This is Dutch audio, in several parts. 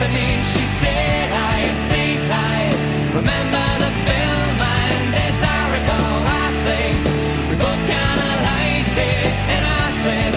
She said, I think I remember the I think we both kinda liked it. And I said,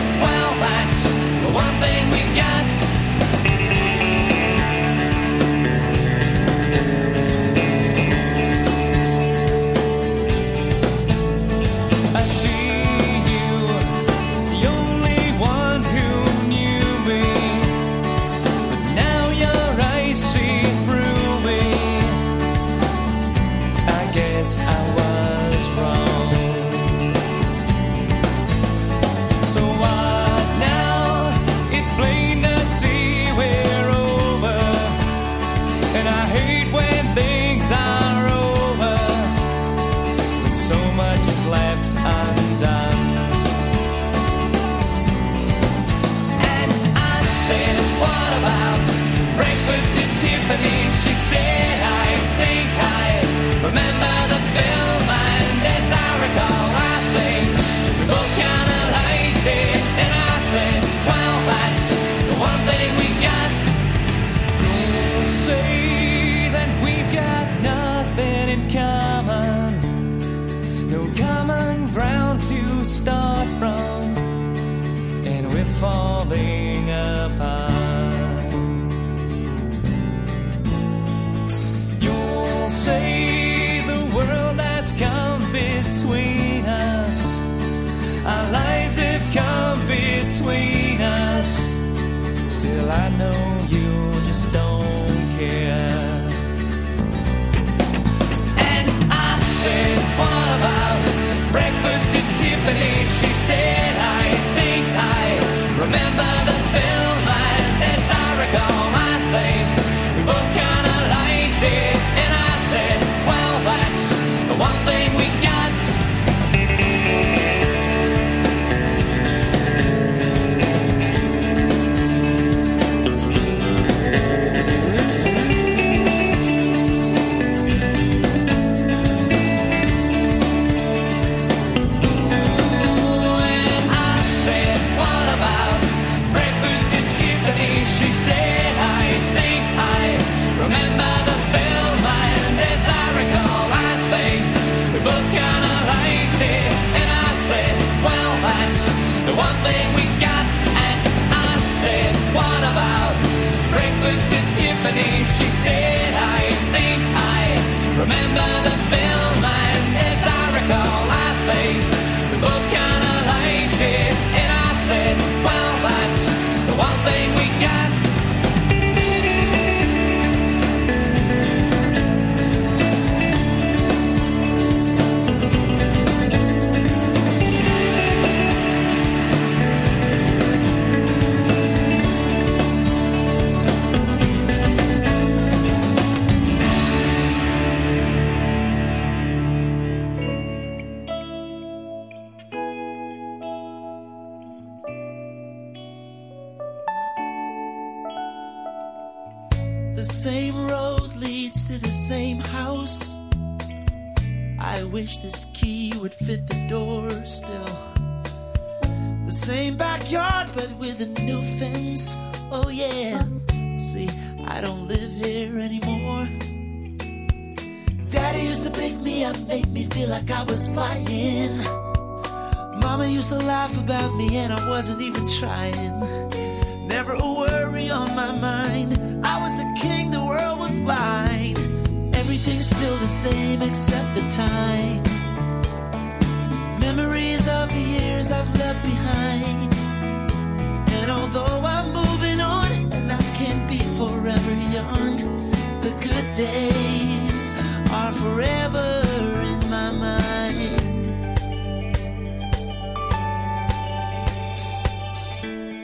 symphony, she said.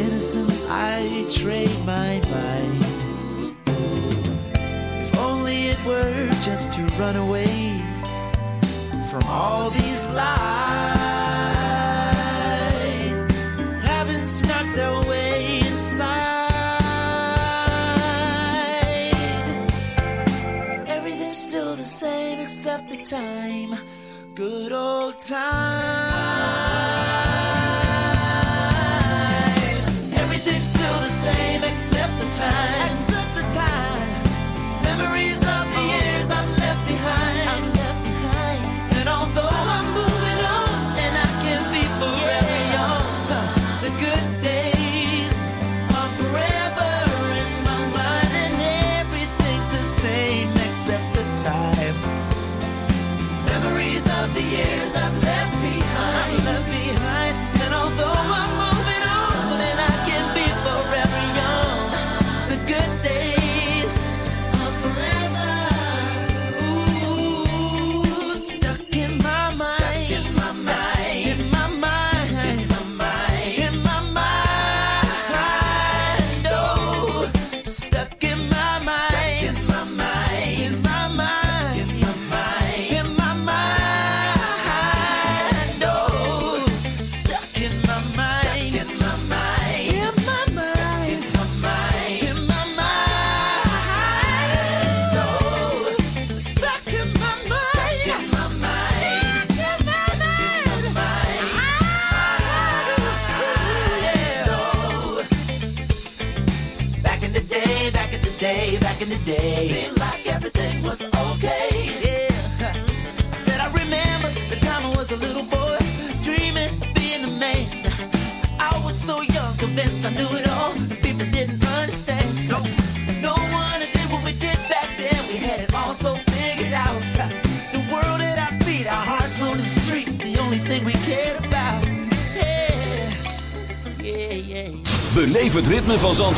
innocence, I trade my mind. If only it were just to run away from all these lies, having snuck their way inside. Everything's still the same except the time. Good old time. Time.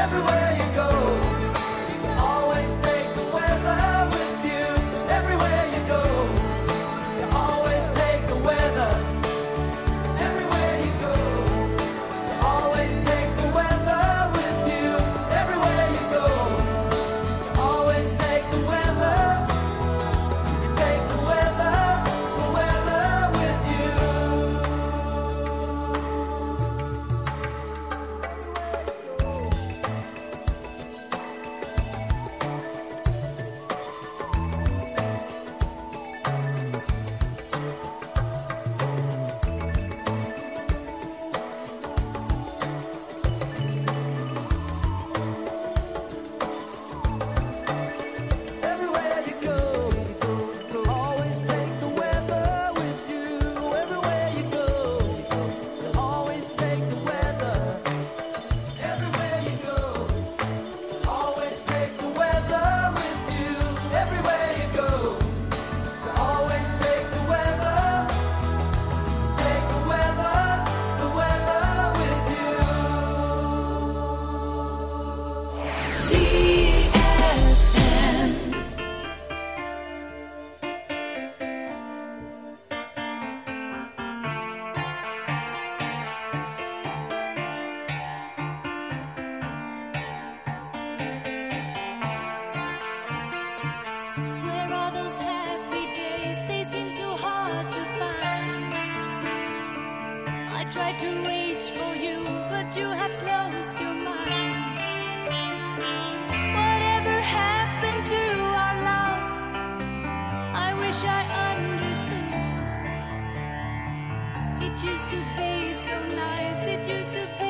everywhere. used to be so nice. It used to be.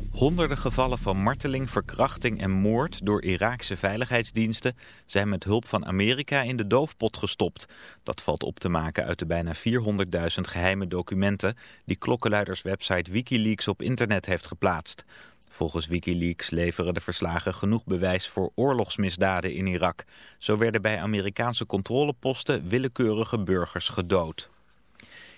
Honderden gevallen van marteling, verkrachting en moord door Iraakse veiligheidsdiensten zijn met hulp van Amerika in de doofpot gestopt. Dat valt op te maken uit de bijna 400.000 geheime documenten die klokkenluiderswebsite Wikileaks op internet heeft geplaatst. Volgens Wikileaks leveren de verslagen genoeg bewijs voor oorlogsmisdaden in Irak. Zo werden bij Amerikaanse controleposten willekeurige burgers gedood.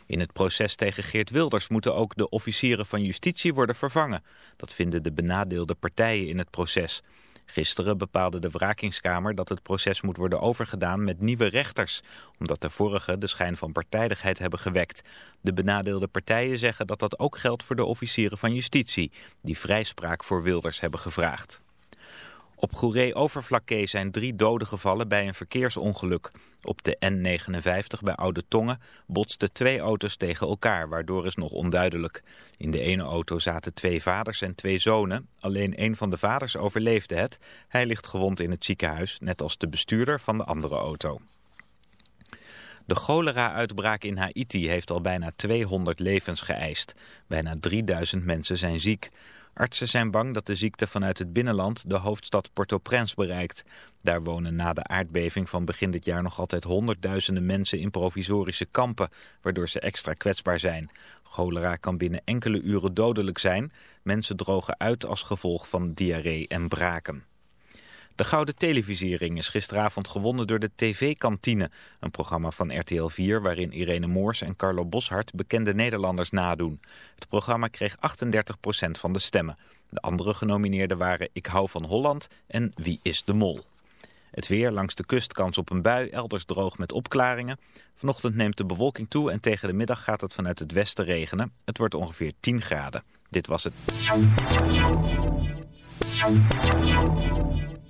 In het proces tegen Geert Wilders moeten ook de officieren van justitie worden vervangen. Dat vinden de benadeelde partijen in het proces. Gisteren bepaalde de wrakingskamer dat het proces moet worden overgedaan met nieuwe rechters, omdat de vorige de schijn van partijdigheid hebben gewekt. De benadeelde partijen zeggen dat dat ook geldt voor de officieren van justitie, die vrijspraak voor Wilders hebben gevraagd. Op Goeree-Overflakkee zijn drie doden gevallen bij een verkeersongeluk. Op de N59 bij Oude Tongen botsten twee auto's tegen elkaar, waardoor is nog onduidelijk. In de ene auto zaten twee vaders en twee zonen. Alleen een van de vaders overleefde het. Hij ligt gewond in het ziekenhuis, net als de bestuurder van de andere auto. De cholera-uitbraak in Haiti heeft al bijna 200 levens geëist. Bijna 3000 mensen zijn ziek. Artsen zijn bang dat de ziekte vanuit het binnenland de hoofdstad Port-au-Prince bereikt. Daar wonen na de aardbeving van begin dit jaar nog altijd honderdduizenden mensen in provisorische kampen, waardoor ze extra kwetsbaar zijn. Cholera kan binnen enkele uren dodelijk zijn. Mensen drogen uit als gevolg van diarree en braken. De Gouden Televisiering is gisteravond gewonnen door de TV-kantine. Een programma van RTL 4 waarin Irene Moors en Carlo Boshart bekende Nederlanders nadoen. Het programma kreeg 38% van de stemmen. De andere genomineerden waren Ik hou van Holland en Wie is de Mol. Het weer langs de kust kans op een bui, elders droog met opklaringen. Vanochtend neemt de bewolking toe en tegen de middag gaat het vanuit het westen regenen. Het wordt ongeveer 10 graden. Dit was het.